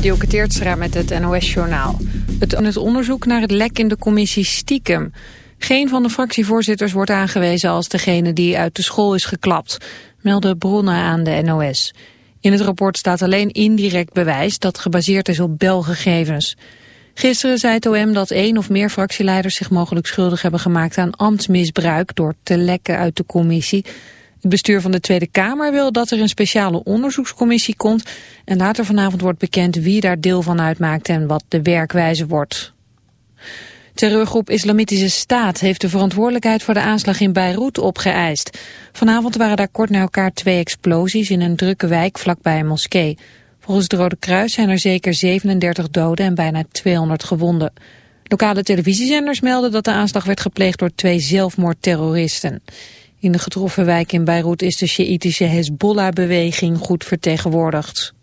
Dielke Teertstra met het NOS-journaal. Het, onderzoek naar het lek in de commissie Stiekem. Geen van de fractievoorzitters wordt aangewezen als degene die uit de school is geklapt, melden bronnen aan de NOS. In het rapport staat alleen indirect bewijs dat gebaseerd is op belgegevens. Gisteren zei het OM dat één of meer fractieleiders zich mogelijk schuldig hebben gemaakt aan ambtsmisbruik door te lekken uit de commissie. Het bestuur van de Tweede Kamer wil dat er een speciale onderzoekscommissie komt en later vanavond wordt bekend wie daar deel van uitmaakt en wat de werkwijze wordt. Terreurgroep Islamitische Staat heeft de verantwoordelijkheid voor de aanslag in Beirut opgeëist. Vanavond waren daar kort na elkaar twee explosies in een drukke wijk vlakbij een moskee. Volgens het Rode Kruis zijn er zeker 37 doden en bijna 200 gewonden. Lokale televisiezenders melden dat de aanslag werd gepleegd door twee zelfmoordterroristen. In de getroffen wijk in Beirut is de Sjaïtische Hezbollah-beweging goed vertegenwoordigd.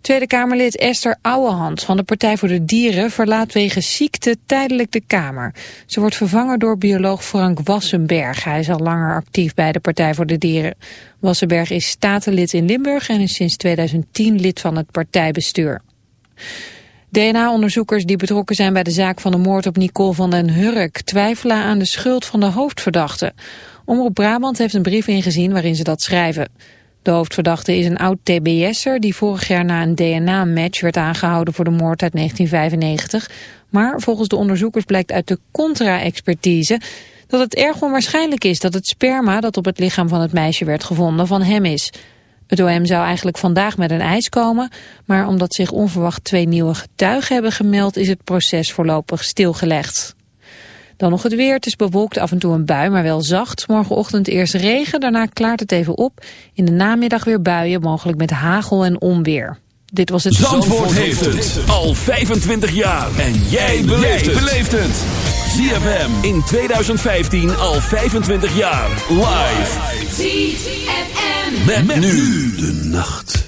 Tweede Kamerlid Esther Ouwehand van de Partij voor de Dieren verlaat wegens ziekte tijdelijk de Kamer. Ze wordt vervangen door bioloog Frank Wassenberg. Hij is al langer actief bij de Partij voor de Dieren. Wassenberg is statenlid in Limburg en is sinds 2010 lid van het partijbestuur. DNA-onderzoekers die betrokken zijn bij de zaak van de moord op Nicole van den Hurk twijfelen aan de schuld van de hoofdverdachte. Omroep Brabant heeft een brief ingezien waarin ze dat schrijven. De hoofdverdachte is een oud TBS'er die vorig jaar na een DNA-match werd aangehouden voor de moord uit 1995. Maar volgens de onderzoekers blijkt uit de contra-expertise dat het erg onwaarschijnlijk is dat het sperma dat op het lichaam van het meisje werd gevonden van hem is. Het OM zou eigenlijk vandaag met een eis komen, maar omdat zich onverwacht twee nieuwe getuigen hebben gemeld is het proces voorlopig stilgelegd. Dan nog het weer. Het is bewolkt af en toe een bui, maar wel zacht. Morgenochtend eerst regen, daarna klaart het even op. In de namiddag weer buien, mogelijk met hagel en onweer. Dit was het... Zandvoort, heeft het al 25 jaar. En jij beleeft het. ZFM in 2015 al 25 jaar. Live. ZFM. met nu de nacht.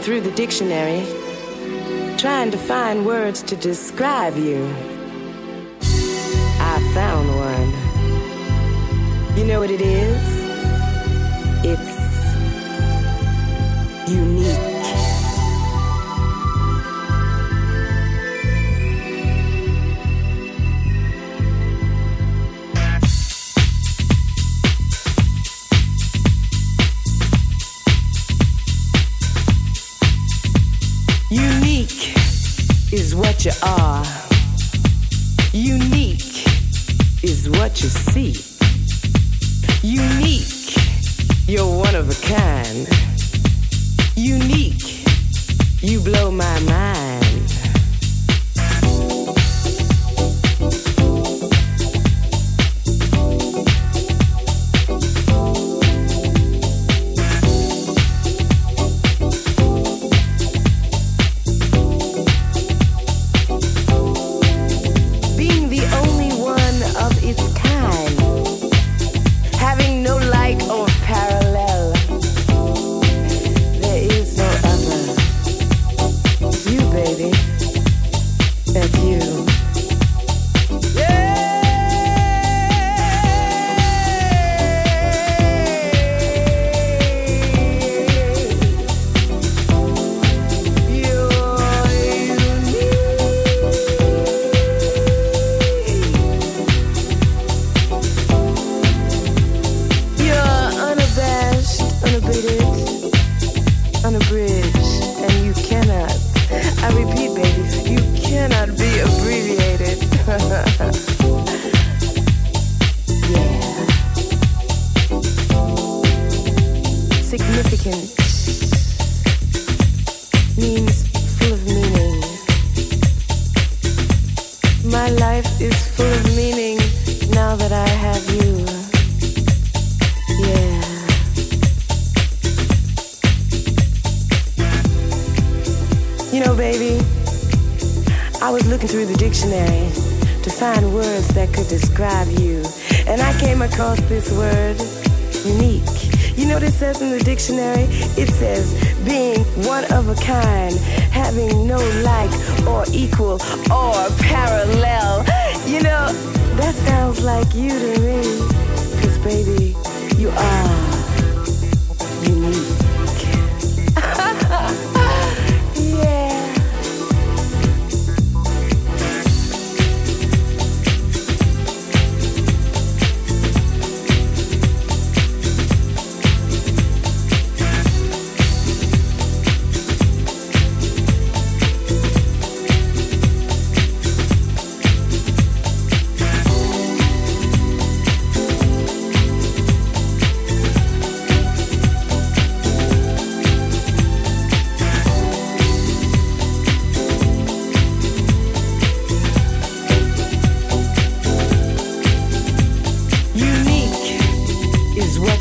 through the dictionary, trying to find words to describe you. I found one. You know what it is? It's unique.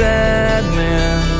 sad man.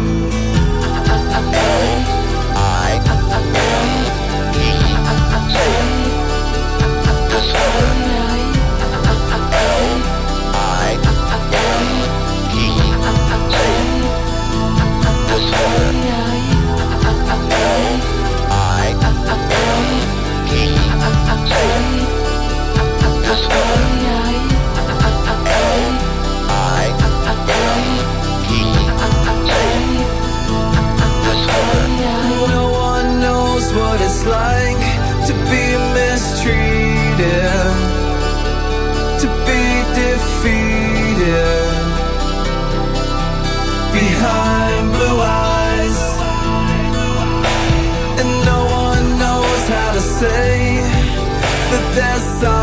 This song.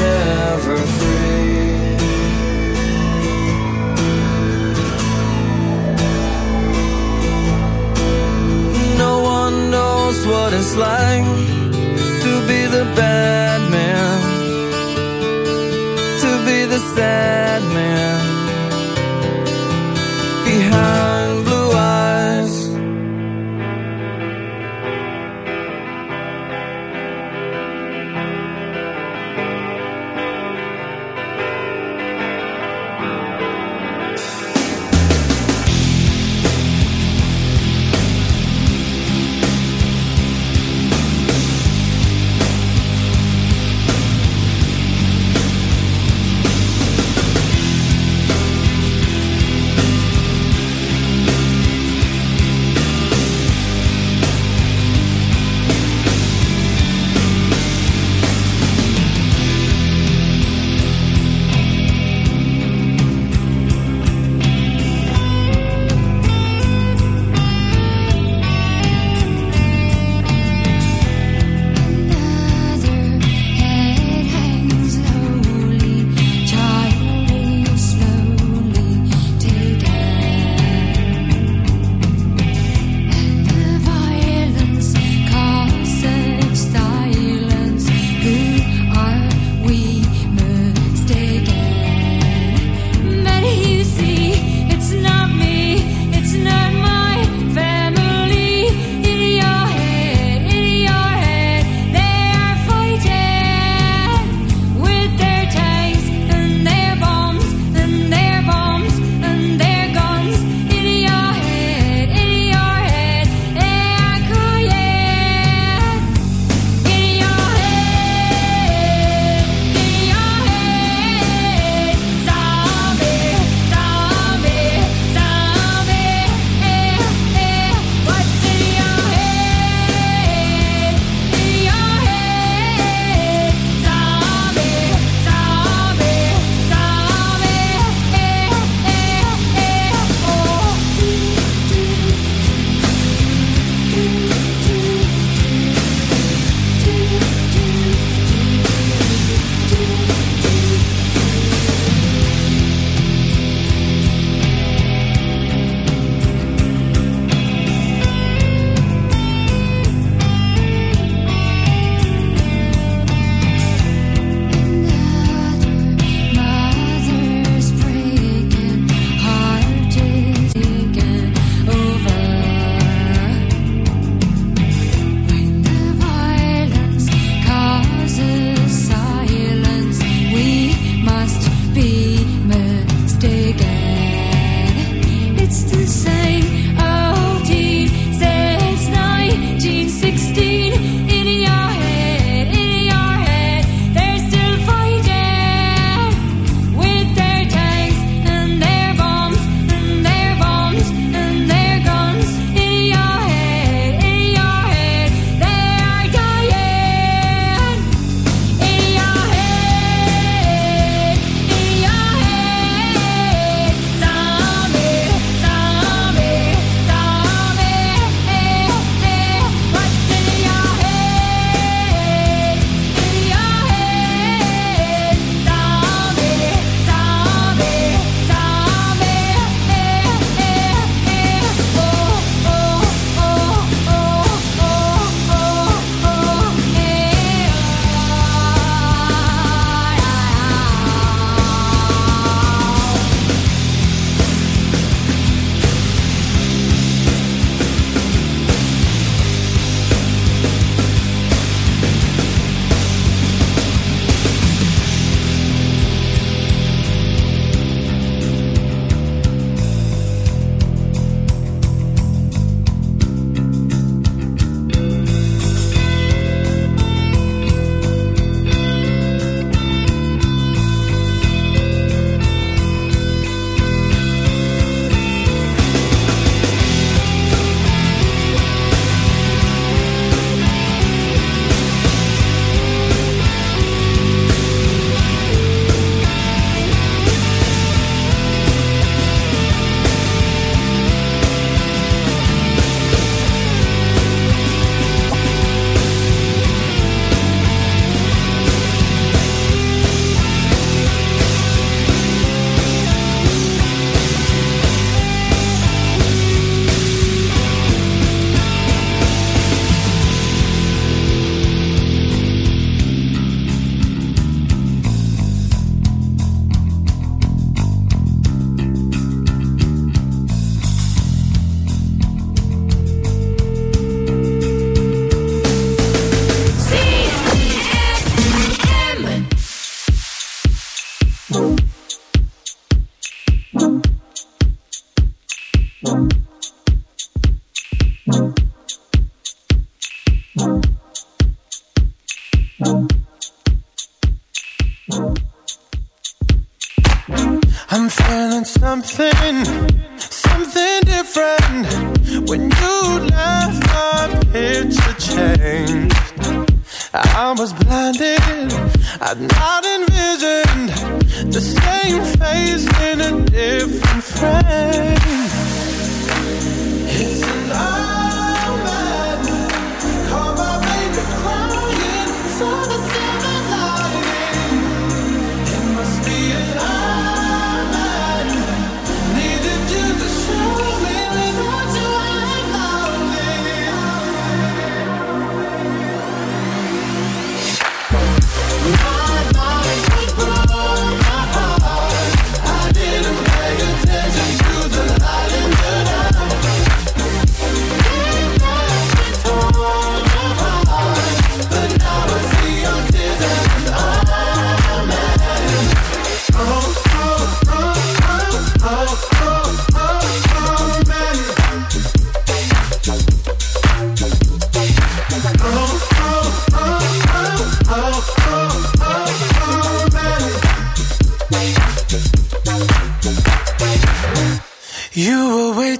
never free. No one knows what it's like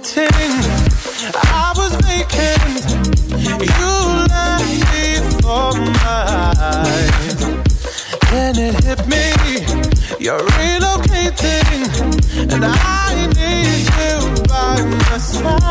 waiting. I was vacant. You left me for mine. Then it hit me. You're relocating, and I need you by my side.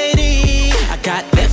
I